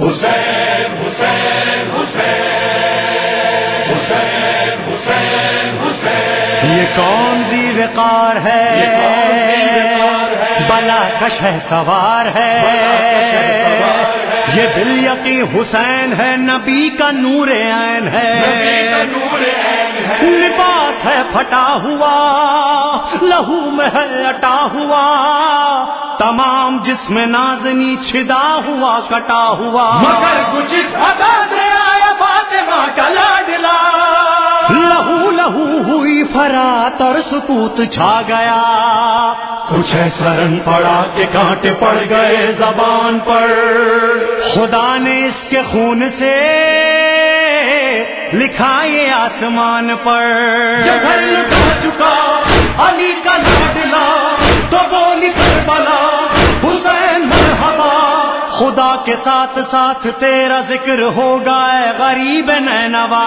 حسین حسین حسین حسین حسین حسین۔ یہ کون سی وقار ہے؟ بلا کش ہے سوار ہے۔ یہ دل یقی حسین ہے نبی کا نور عین ہے۔ نبی کا نور عین ہے۔ لباس ہے پھٹا ہوا لہو میں ہے اٹا ہوا۔ تمام جسم نازنی چھدا ہوا کٹا ہوا۔ مگر کچھ اس ادا سے آیا فاطمہ کا لاڈلا۔ لہو لہو ہوئی فرات اور سکوت چھا گیا۔ کچھ رنگ پڑا کہ کانٹے پڑ گئے زبان پر۔ خدا نے اس کے خون سے لکھا یہ آسمان پر۔ جب گھر لٹا چکا علی کا لاڈلا تو بولی کربلا خدا کے ساتھ ساتھ تیرا ذکر ہوگا اے غریب نینوا۔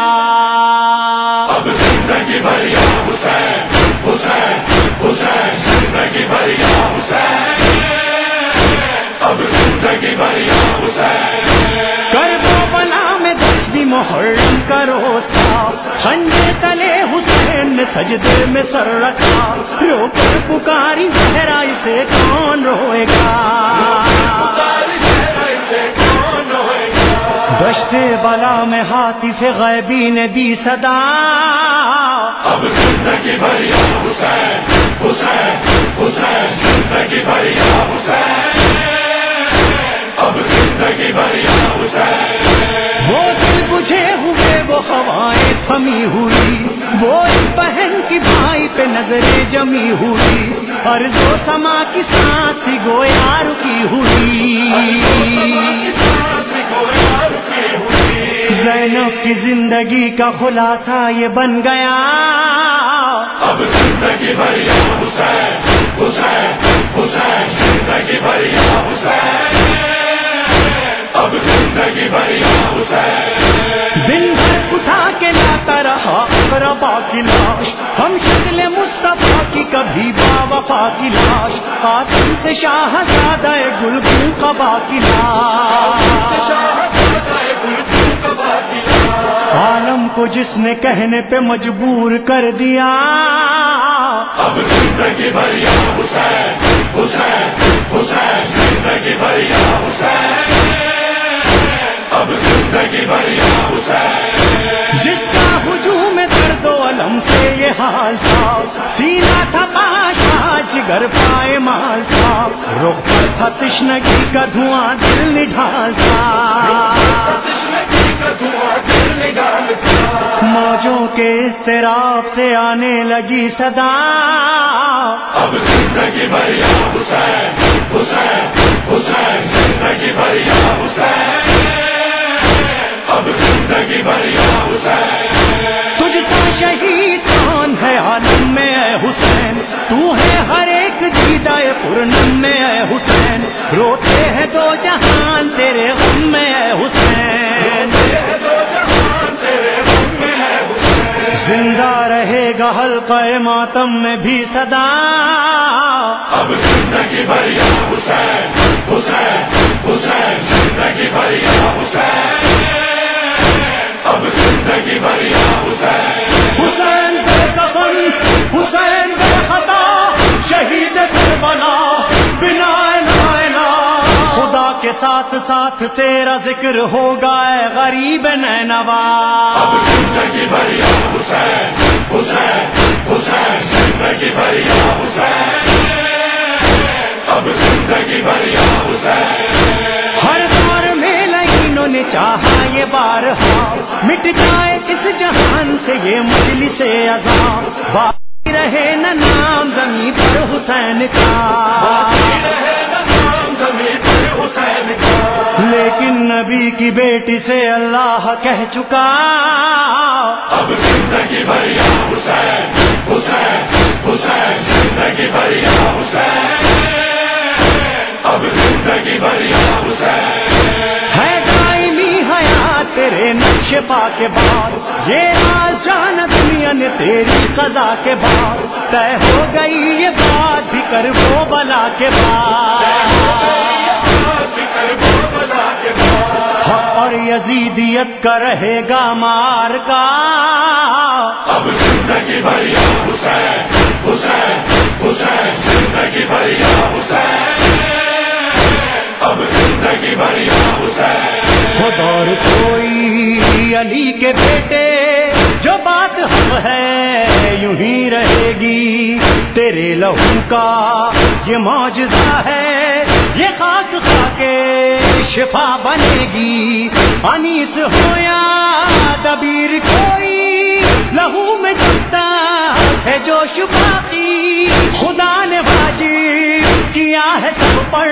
اب زندگی بھر یا حسین حسین حسین زندگی بھر یا حسین۔ اب زندگی بھر یا حسین۔ کر دو بنا میں دسویں محرم کرو تھا خنجے تلے حسین نے سجدے میں سر رکھا۔ رو کر پکاری گہرائی سے کون روئے گا؟ دشتے بلا میں ہاتھی سے غیبی نے دی صدا۔ اب زندگی بھر یا حسین حسین حسین زندگی بھر یا حسین۔ اب زندگی بھر یا حسین۔ وہ دل بجھے ہوئے وہ ہوائیں تھمی ہوئی۔ وہ بہن کی بھائی پہ نظریں جمی ہوئی۔ اور جو سما کی سانس گویا رکی ہوئی۔ زینب کی زندگی کا خلاصہ یہ بن گیا۔ اب زندگی حسین حسین حسین زندگی حسین۔ اب زندگی حسین۔ دن بھر اٹھا کے لاتا رہا ربا کی لاش۔ ہم شکل مصطفیٰ کی کبھی با وفا کی لاش۔ قاتل سے شاہ زادہ گلگو قبا کی لاش۔ کو جس نے کہنے پہ مجبور کر دیا۔ اب زندگی بھر یا حسین حسین حسین زندگی بھر یا حسین۔ اب زندگی بھر یا حسین۔ جس کا ہجوم درد و علم سے یہ حال تھا۔ سینا تھا پاشا جگر پائے مال تھا۔ رخ تھا تشنگی کا دھواں دل نڈھال تھا۔ موجوں کے اضطراب سے آنے لگی صدا۔ اب زندگی بھر یا حسین حسین حسین زندگی بھر یا حسین۔ اب زندگی بھر یا حسین۔ تجھ سا شہید کون ہے عالم میں اے حسین؟ تو ہے ہر ایک جیتا پورنم میں اے حسین۔ روتے ہیں دو جہان زندہ رہے گا حلقہ ماتم میں بھی صدا۔ اب زندگی بھر حسین حسین حسین کے ساتھ ساتھ تیرا ذکر ہوگا اے غریب نینوا۔ اب زندگی حسین حسین حسین زندگی بھر یا حسین۔ اب زندگی بھر یا حسین۔ ہر بار میں لائنوں نے چاہا یہ بار ہاں۔ مٹ جائے اس جہان سے یہ مجلی سے باقی رہے نہ نام زمین پر حسین کا۔ نبی کی بیٹی سے اللہ کہہ چکا۔ اب زندگی بھر یا حسین حسین حسین زندگی بھر یا حسین۔ اب زندگی بھر یا حسین۔ ہے دائمی حیات تیرے نقش پا کے بعد یہ راز جان دنیا نے تیری قضا کے بعد۔ طے ہو گئی یہ بات بھی کر وہ بلا کے بعد۔ یزیدیت کا رہے گا مار کا۔ اب زندگی بھریا حسین حسین حسین زندگی بھریا حسین۔ اب زندگی بھریا حسین۔ خود اور کوئی علی کے بیٹے جو بات ہم ہے یوں ہی رہے گی۔ تیرے لہو کا یہ معجزہ ہے یہ خاک کھا کے شفا بنے گی۔ انیس ہو یا دبیر کوئی، لہو میں جلتا ہے جو شفا خدا نے واجب کیا ہے سب پر،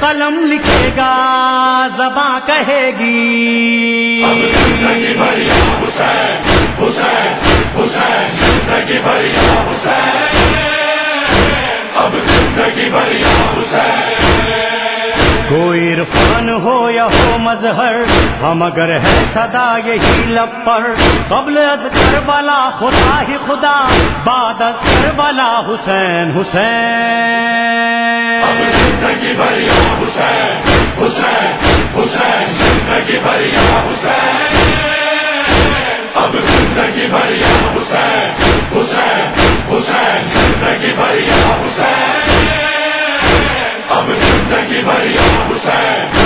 قلم لکھے گا زباں کہے گی۔ حسین حسین۔ مظہر، ہم اگر ہے صدا یہی لب پر۔ قبل از کربلا، خدا ہی خدا، بعد از کربلا، حسین حسین۔ حسین حسین حسین حسین۔ اب حسین حسین حسین حسین۔ اب زندگی بھر یا حسین۔